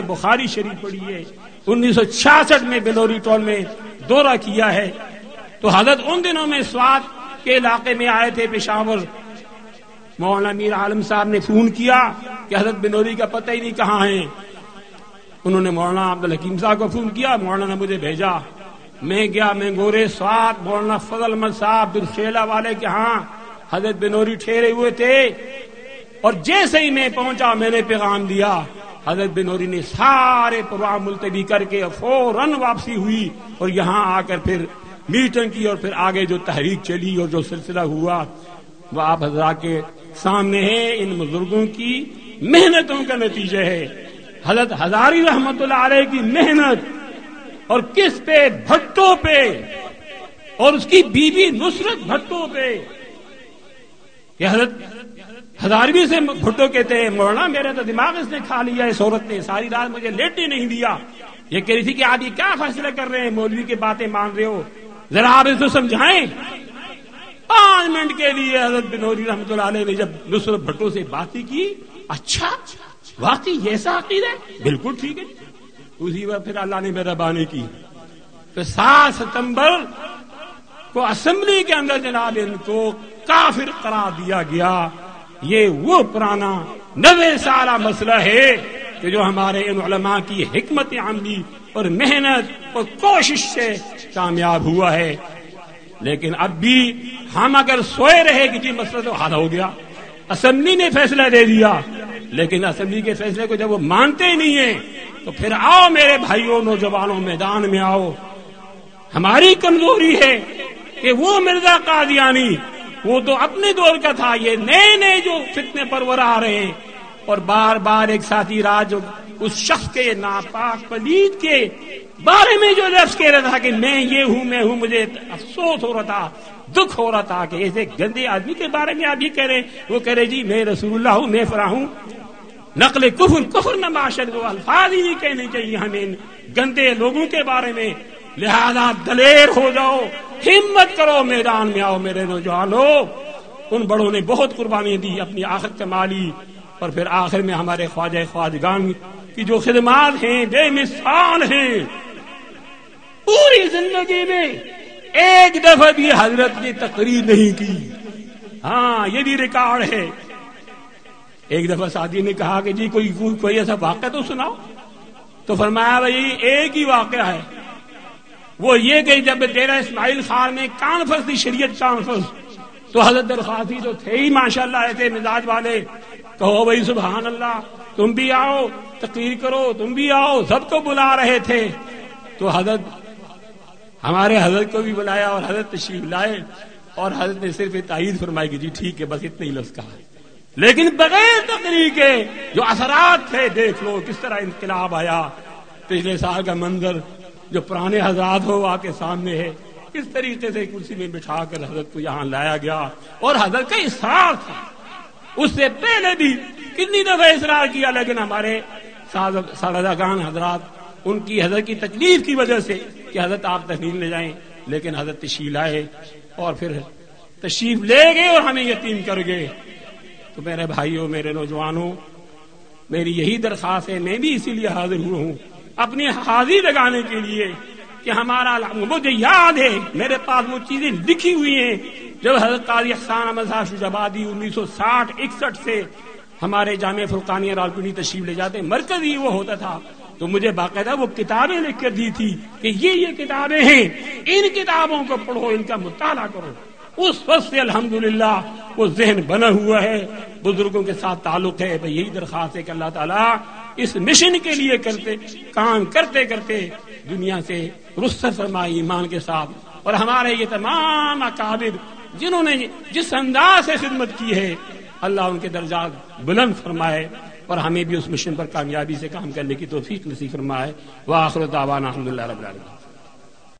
بخاری شریف پڑھی ہے۔ انیس سو چھیاسٹھ میں بلوری ٹول میں دورہ کیا ہے۔ تو حضرت ان دنوں میں سوات کے علاقے میں آئے تھے پشاور مولانا میر عالم صاحب نے فون کیا کہ حضرت بنوری کا پتہ ہی نہیں کہاں ہے۔ انہوں نے مولانا عبد الحکیم صاحب کو فون کیا، مولانا نے مجھے بھیجا۔ میں گیا، میں گورے سوات مولانا فضل احمد صاحب درشیلا والے کے ہاں۔ حضرت بنوری ٹھہرے ہوئے تھے۔ اور جیسے ہی میں پہنچا، میں نے پیغام دیا۔ حضرت بنوری نے سارے پروگرام ملتوی کر کے فوراً واپسی ہوئی اور یہاں آ کر پھر میٹنگ کی اور پھر آگے جو تحریک چلی اور جو سلسلہ ہوا، وہ آپ حضرات کے سامنے ہے، ان بزرگوں کی محنتوں کا نتیجہ ہے۔ حضرت ہزاری رحمت اللہ علیہ کی محنت اور کس پہ؟ بھٹو پہ۔ اور اس کی بیوی نصرت بھٹو پہ۔ یہ حضرت ہزارویں سے بھٹو کہتے ہیں، مولانا میرے تو دماغ اس نے کھا لیا، اس عورت نے ساری رات مجھے لیٹ ہی نہیں دیا۔ یہ کہہ رہی تھی کہ آپ یہ کیا فیصلہ کر رہے ہیں؟ مولوی کی باتیں مان رہے ہو۔ ذرا آپ اس کو سمجھائیں۔ پانچ منٹ کے لیے حضرت بنوری رحمۃ اللہ علیہ نے جب نصرت بھٹو سے باتیں کی اچھا واقعی ایسا عقید ہے؟ بالکل ٹھیک ہے۔ اسی وقت پھر اللہ نے مہربانی کی۔ پھر سات ستمبر کو اسمبلی کے اندر جناب ان کو کافر قرار دیا گیا۔ یہ وہ پرانا نوے سالہ مسئلہ ہے کہ جو ہمارے ان علماء کی حکمت عملی اور محنت اور کوشش سے کامیاب ہوا ہے۔ لیکن اب بھی ہم اگر سوئے رہے کہ جی مسئلہ تو حل ہو گیا، اسمبلی نے فیصلہ دے دیا، لیکن اسمبلی کے فیصلے کو جب وہ مانتے ہی نہیں ہیں، تو پھر آؤ میرے بھائیوں نوجوانوں میدان میں آؤ۔ ہماری کمزوری ہے کہ وہ مرزا قادیانی وہ تو اپنے دور کا تھا، یہ نئے نئے جو فتنے پرور آ رہے ہیں۔ اور بار بار ایک ساتھی راج اس شخص کے ناپاک پلید کے بارے میں جو لفظ کہہ رہا تھا کہ میں یہ ہوں، میں ہوں، مجھے افسوس ہو رہا تھا، دکھ ہو رہا تھا کہ ایسے گندے آدمی کے بارے میں آپ یہ کہہ رہے وہ کہہ رہے جی میں رسول اللہ ہوں، میں فرا ہوں۔ نقل کفر کفر نہ معاشر کو الفاظ ہی نہیں کہنے چاہیے ہمیں گندے لوگوں کے بارے میں۔ لہذا دلیر ہو جاؤ۔ ہمت کرو، میدان میں آؤ میرے نوجوانوں ان بڑوں نے بہت قربانی دی اپنی آخر کمالی اور پھر آخر میں ہمارے خواجہ خواجگان کی جو خدمات ہیں، بے مثال ہیں۔ پوری زندگی میں ایک دفعہ بھی حضرت نے تقریر نہیں کی۔ ہاں یہ بھی ریکارڈ ہے۔ ایک دفعہ ساتھی نے کہا کہ جی کوئی کوئی ایسا واقعہ تو سناؤ۔ تو فرمایا، بھائی، ایک ہی واقعہ ہے۔ وہ یہ کہ جب ڈیرا اسماعیل خان میں کانفرنس تھی شریعت کانفرنس، تو حضرت درخواستی تو تھے ہی ماشاء اللہ ایسے مزاج والے کہو بھائی سبحان اللہ، تم بھی آؤ، تقریر کرو، تم بھی آؤ، سب کو بلا رہے تھے۔ تو حضرت، ہمارے حضرت کو بھی بلایا اور حضرت تشریف لائے اور حضرت نے صرف تائید فرمائی کہ جی ٹھیک ہے، بس اتنے ہی لفظ کہا۔ لیکن بغیر تقریر کے جو اثرات تھے، دیکھ لو کس طرح انقلاب آیا۔ پچھلے سال کا منظر جو پرانے حضرات ہو آپ کے سامنے ہے۔ کس طریقے سے کرسی میں بٹھا کر حضرت کو یہاں لایا گیا۔ اور حضرت کا اصرار تھا۔ اس سے پہلے بھی کتنی دفعہ اصرار کیا، لیکن ہمارے سالگان حضرات، ان کی حضرت کی تکلیف کی وجہ سے کہ حضرت آپ تحریر لے جائیں، لیکن حضرت تشریف لائے اور پھر تشریف لے گئے اور ہمیں یتیم کر گئے۔ تو میرے بھائیوں، میرے نوجوانوں، میری یہی درخواست ہے، میں بھی اسی لیے حاضر ہوا ہوں۔ اپنی حاضری لگانے کے لیے کہ ہمارا مجھے یاد ہے، میرے پاس وہ چیزیں لکھی ہوئی ہیں جب حضرت قاضی احسان احمد شجابادی انیس سو ساٹھ، اکسٹھ سے ہمارے جامع فرقانی رالپنی تشریف لے جاتے مرکز ہی وہ ہوتا تھا۔ تو مجھے باقاعدہ وہ کتابیں لکھ کر دی تھی کہ یہ یہ کتابیں ہیں۔ ان کتابوں کو پڑھو، ان کا مطالعہ کرو۔ اس وقت سے الحمدللہ وہ ذہن بنا ہوا ہے۔ بزرگوں کے ساتھ تعلق ہے۔ یہی درخواست ہے کہ اللہ تعالیٰ اس مشن کے لیے کرتے، کام کرتے کرتے دنیا سے رست فرمائی ایمان کے ساتھ۔ اور ہمارے یہ تمام اکابر جنہوں نے جس انداز سے خدمت کی ہے، اللہ ان کے درجات بلند فرمائے اور ہمیں بھی اس مشن پر کامیابی سے کام کرنے کی توفیق نصیب فرمائے۔ وہ آخر الحمد اللہ رب العالمین۔